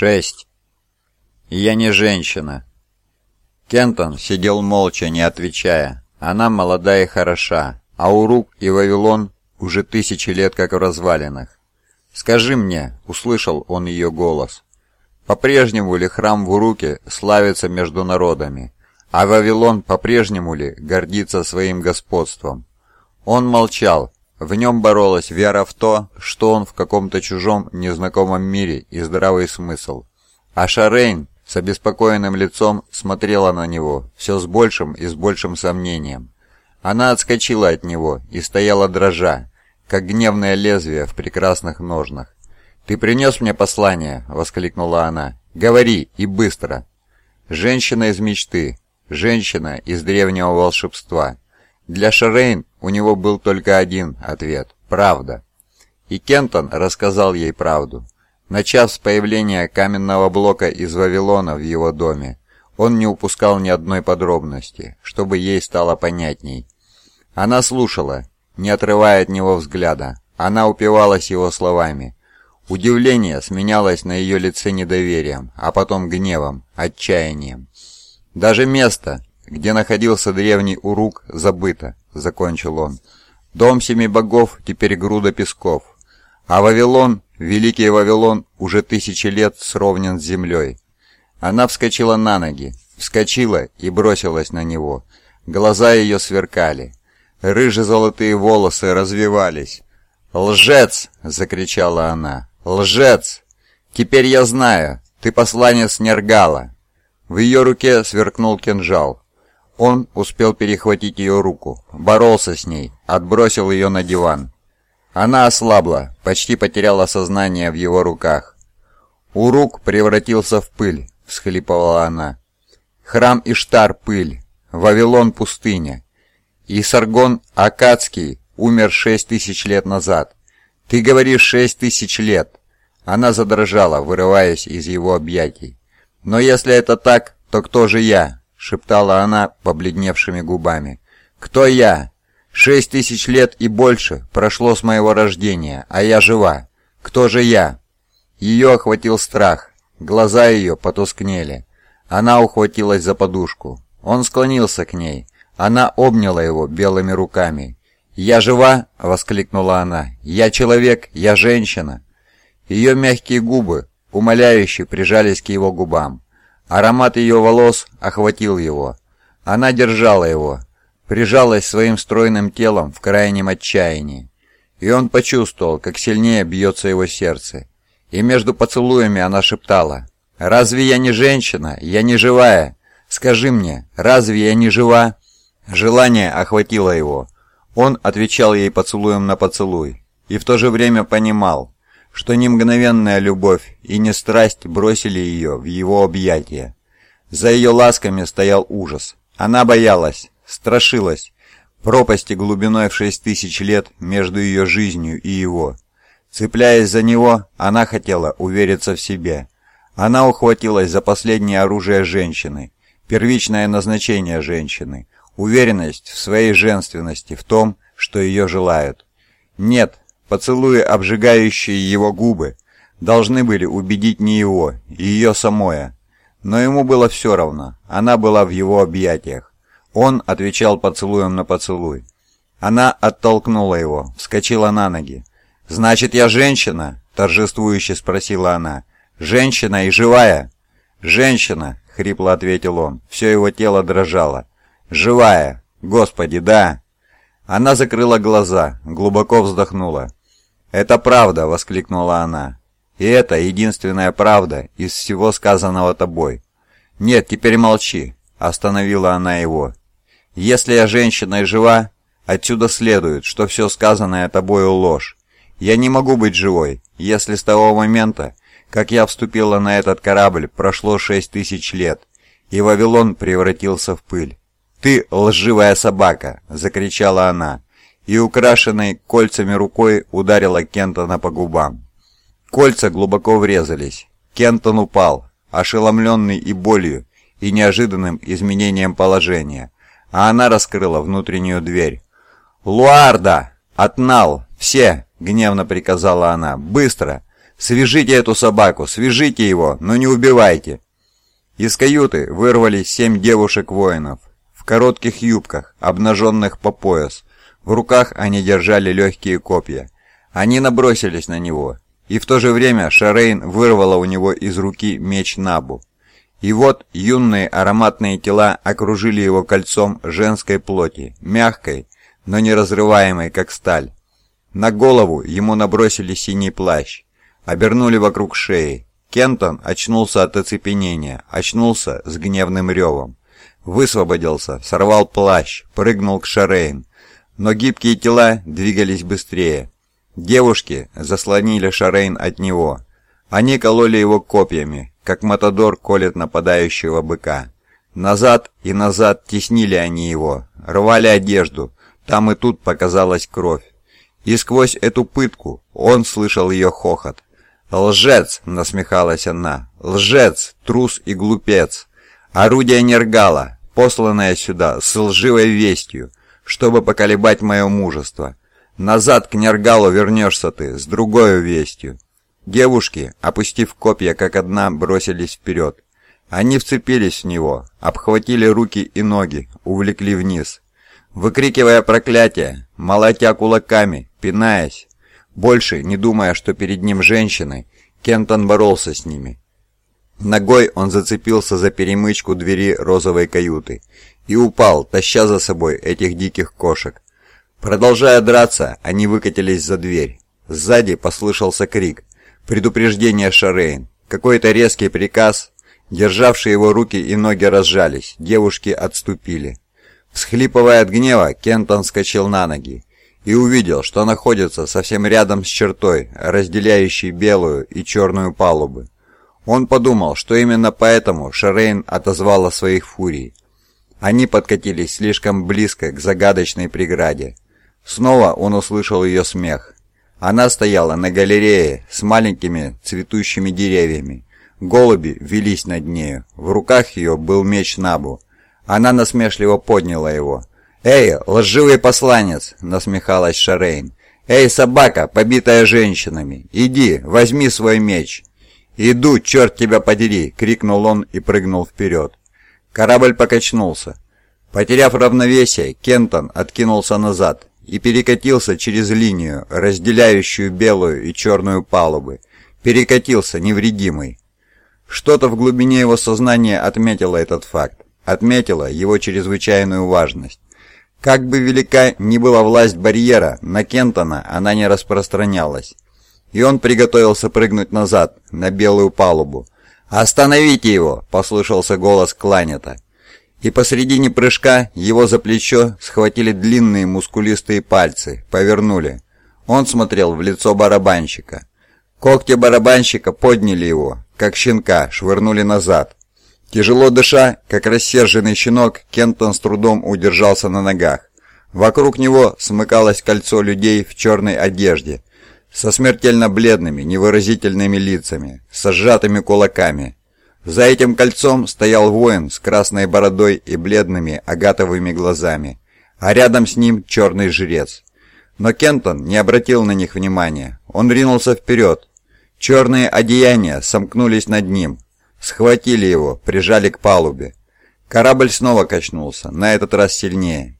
Шесть. Я не женщина. Кентон сидел молча, не отвечая. Она молода и хороша, а Урук и Вавилон уже тысячи лет как в развалинах. «Скажи мне», — услышал он ее голос, — «по-прежнему ли храм в Уруке славится между народами, а Вавилон по-прежнему ли гордится своим господством?» Он молчал, в нем боролась вера в то, что он в каком-то чужом, незнакомом мире и здравый смысл. А Шарейн с обеспокоенным лицом смотрела на него, все с большим и с большим сомнением. Она отскочила от него и стояла дрожа, как гневное лезвие в прекрасных ножнах. «Ты принес мне послание?» — воскликнула она. «Говори, и быстро!» «Женщина из мечты, женщина из древнего волшебства». Для Шарейн у него был только один ответ – правда. И Кентон рассказал ей правду. Начав с появления каменного блока из Вавилона в его доме, он не упускал ни одной подробности, чтобы ей стало понятней. Она слушала, не отрывая от него взгляда. Она упивалась его словами. Удивление сменялось на ее лице недоверием, а потом гневом, отчаянием. Даже место, где находился древний Урук, забыто», — закончил он. «Дом семи богов теперь груда песков, а Вавилон, великий Вавилон, уже тысячи лет сровнен с землей». Она вскочила на ноги, вскочила и бросилась на него. Глаза ее сверкали. Рыже-золотые волосы развивались. «Лжец!» — закричала она. «Лжец! Теперь я знаю, ты посланец Нергала!» В ее руке сверкнул кинжал. Он успел перехватить ее руку, боролся с ней, отбросил ее на диван. Она ослабла, почти потеряла сознание в его руках. «Урук превратился в пыль», — всхлипывала она. «Храм Иштар — пыль, Вавилон — пустыня. И Саргон Акадский умер шесть тысяч лет назад. Ты говоришь шесть тысяч лет». Она задрожала, вырываясь из его объятий. «Но если это так, то кто же я? — шептала она побледневшими губами. «Кто я? Шесть тысяч лет и больше прошло с моего рождения, а я жива. Кто же я?» Ее охватил страх, глаза ее потускнели. Она ухватилась за подушку. Он склонился к ней. Она обняла его белыми руками. «Я жива?» — воскликнула она. «Я человек, я женщина». Ее мягкие губы умоляюще прижались к его губам. Аромат ее волос охватил его. Она держала его, прижалась своим стройным телом в крайнем отчаянии. И он почувствовал, как сильнее бьется его сердце. И между поцелуями она шептала, «Разве я не женщина? Я не живая? Скажи мне, разве я не жива?» Желание охватило его. Он отвечал ей поцелуем на поцелуй. И в то же время понимал, что ни мгновенная любовь и ни страсть бросили ее в его объятия. За ее ласками стоял ужас. Она боялась, страшилась, пропасти глубиной в шесть тысяч лет между ее жизнью и его. Цепляясь за него, она хотела увериться в себе. Она ухватилась за последнее оружие женщины, первичное назначение женщины, уверенность в своей женственности, в том, что ее желают. Нет, Поцелуи, обжигающие его губы, должны были убедить не его, и ее самое. Но ему было все равно, она была в его объятиях. Он отвечал поцелуем на поцелуй. Она оттолкнула его, вскочила на ноги. «Значит, я женщина?» – торжествующе спросила она. «Женщина и живая?» «Женщина», — хрипло ответил он. Все его тело дрожало. «Живая! Господи, да!» Она закрыла глаза, глубоко вздохнула. «Это правда!» — воскликнула она. «И это единственная правда из всего сказанного тобой». «Нет, теперь молчи!» — остановила она его. «Если я женщина и жива, отсюда следует, что все сказанное тобою ложь. Я не могу быть живой, если с того момента, как я вступила на этот корабль, прошло шесть тысяч лет, и Вавилон превратился в пыль. «Ты лживая собака!» — закричала она и украшенной кольцами рукой ударила Кентона по губам. Кольца глубоко врезались. Кентон упал, ошеломленный и болью, и неожиданным изменением положения, а она раскрыла внутреннюю дверь. «Луарда! Отнал! Все!» — гневно приказала она. «Быстро! «Свяжите эту собаку! Свяжите его, но не убивайте!» Из каюты вырвались семь девушек-воинов в коротких юбках, обнаженных по пояс. В руках они держали легкие копья. Они набросились на него, и в то же время Шарейн вырвала у него из руки меч Набу. И вот юные ароматные тела окружили его кольцом женской плоти, мягкой, но не разрываемой, как сталь. На голову ему набросили синий плащ, обернули вокруг шеи. Кентон очнулся от оцепенения, очнулся с гневным ревом. Высвободился, сорвал плащ, прыгнул к Шарейн. Но гибкие тела двигались быстрее. Девушки заслонили Шарейн от него. Они кололи его копьями, как Матадор колет нападающего быка. Назад и назад теснили они его, рвали одежду, там и тут показалась кровь. И сквозь эту пытку он слышал ее хохот. «Лжец!» — насмехалась она. «Лжец! Трус и глупец! Орудие Нергала, посланное сюда с лживой вестью, чтобы поколебать мое мужество. Назад к Нергалу вернешься ты с другой вестью». Девушки, опустив копья как одна, бросились вперед. Они вцепились в него, обхватили руки и ноги, увлекли вниз. Выкрикивая проклятия, молотя кулаками, пинаясь, больше не думая, что перед ним женщины, Кентон боролся с ними. Ногой он зацепился за перемычку двери розовой каюты и упал, таща за собой этих диких кошек. Продолжая драться, они выкатились за дверь. Сзади послышался крик. Предупреждение Шарейн. Какой-то резкий приказ. Державшие его руки и ноги разжались. Девушки отступили. Схлипывая от гнева, Кентон вскочил на ноги и увидел, что находится совсем рядом с чертой, разделяющей белую и черную палубы. Он подумал, что именно поэтому Шарейн отозвала своих фурий. Они подкатились слишком близко к загадочной преграде. Снова он услышал ее смех. Она стояла на галерее с маленькими цветущими деревьями. Голуби велись над нею. В руках ее был меч Набу. Она насмешливо подняла его. «Эй, лживый посланец!» — насмехалась Шарейн. «Эй, собака, побитая женщинами! Иди, возьми свой меч!» «Иду, черт тебя подери!» — крикнул он и прыгнул вперед. Корабль покачнулся. Потеряв равновесие, Кентон откинулся назад и перекатился через линию, разделяющую белую и черную палубы. Перекатился невредимый. Что-то в глубине его сознания отметило этот факт, отметило его чрезвычайную важность. Как бы велика ни была власть барьера, на Кентона она не распространялась. И он приготовился прыгнуть назад, на белую палубу. «Остановите его!» — послышался голос Кланета и посредине прыжка его за плечо схватили длинные мускулистые пальцы, повернули. Он смотрел в лицо барабанщика. Когти барабанщика подняли его, как щенка, швырнули назад. Тяжело дыша, как рассерженный щенок, Кентон с трудом удержался на ногах. Вокруг него смыкалось кольцо людей в черной одежде, со смертельно бледными, невыразительными лицами, со сжатыми кулаками, за этим кольцом стоял воин с красной бородой и бледными агатовыми глазами, а рядом с ним черный жрец. Но Кентон не обратил на них внимания. Он ринулся вперед. Черные одеяния сомкнулись над ним, схватили его, прижали к палубе. Корабль снова качнулся, на этот раз сильнее.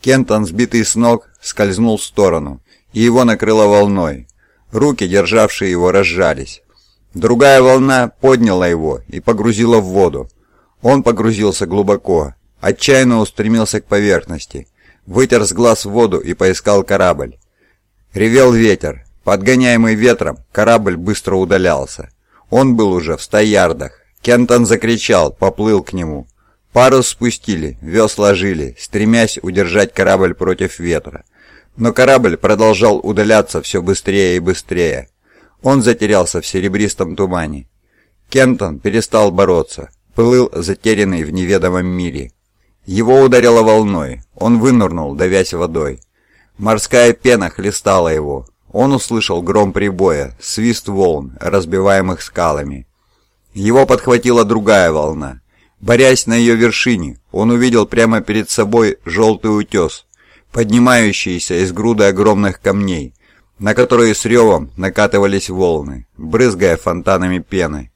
Кентон, сбитый с ног, скользнул в сторону, и его накрыло волной. Руки, державшие его, разжались. Другая волна подняла его и погрузила в воду. Он погрузился глубоко, отчаянно устремился к поверхности, вытер с глаз воду и поискал корабль. Ревел ветер. Подгоняемый ветром, корабль быстро удалялся. Он был уже в ста ярдах. Кентон закричал, поплыл к нему. Парус спустили, весла жили, стремясь удержать корабль против ветра. Но корабль продолжал удаляться все быстрее и быстрее. Он затерялся в серебристом тумане. Кентон перестал бороться, плыл затерянный в неведомом мире. Его ударило волной, он вынырнул, давясь водой. Морская пена хлестала его. Он услышал гром прибоя, свист волн, разбиваемых скалами. Его подхватила другая волна. Борясь на ее вершине, он увидел прямо перед собой желтый утес, поднимающийся из груды огромных камней, на которые с ревом накатывались волны, брызгая фонтанами пены.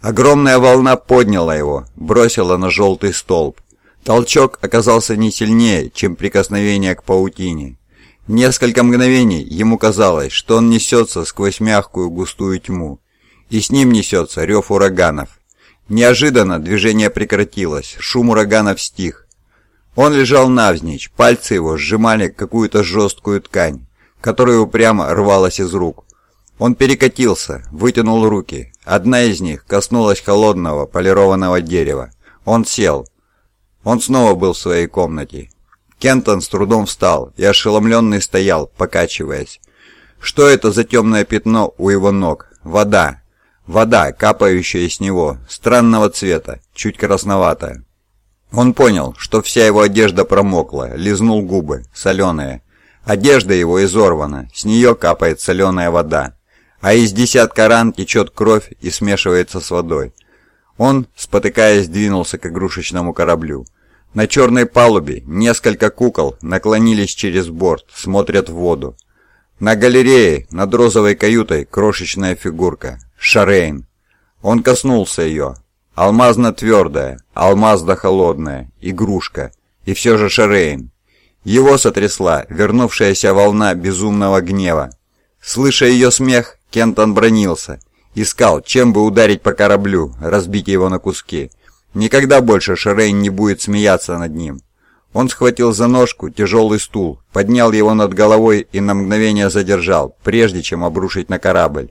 Огромная волна подняла его, бросила на желтый столб. Толчок оказался не сильнее, чем прикосновение к паутине. Несколько мгновений ему казалось, что он несется сквозь мягкую густую тьму, и с ним несется рев ураганов. Неожиданно движение прекратилось, шум ураганов стих. Он лежал навзничь, пальцы его сжимали какую-то жесткую ткань, которая упрямо рвалась из рук. Он перекатился, вытянул руки. Одна из них коснулась холодного полированного дерева. Он сел. Он снова был в своей комнате. Кентон с трудом встал и ошеломленный стоял, покачиваясь. Что это за темное пятно у его ног? Вода. Вода, капающая с него, странного цвета, чуть красноватая. Он понял, что вся его одежда промокла, лизнул губы, соленая. Одежда его изорвана, с нее капает соленая вода, а из десятка ран течет кровь и смешивается с водой. Он, спотыкаясь, двинулся к игрушечному кораблю. На черной палубе несколько кукол наклонились через борт, смотрят в воду. На галерее над розовой каютой крошечная фигурка, Шарейн. Он коснулся ее. Алмазно-твердая, алмазно-холодная, игрушка. И все же Шарейн. Его сотрясла вернувшаяся волна безумного гнева. Слыша ее смех, Кентон бронился. Искал, чем бы ударить по кораблю, разбить его на куски. Никогда больше Шарейн не будет смеяться над ним. Он схватил за ножку тяжелый стул, поднял его над головой и на мгновение задержал, прежде чем обрушить на корабль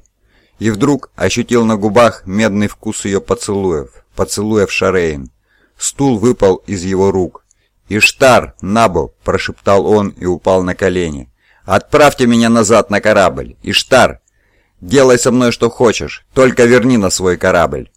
и вдруг ощутил на губах медный вкус ее поцелуев, поцелуев Шарейн. Стул выпал из его рук. «Иштар, Набо!» – прошептал он и упал на колени. «Отправьте меня назад на корабль! Иштар! Делай со мной что хочешь, только верни на свой корабль!»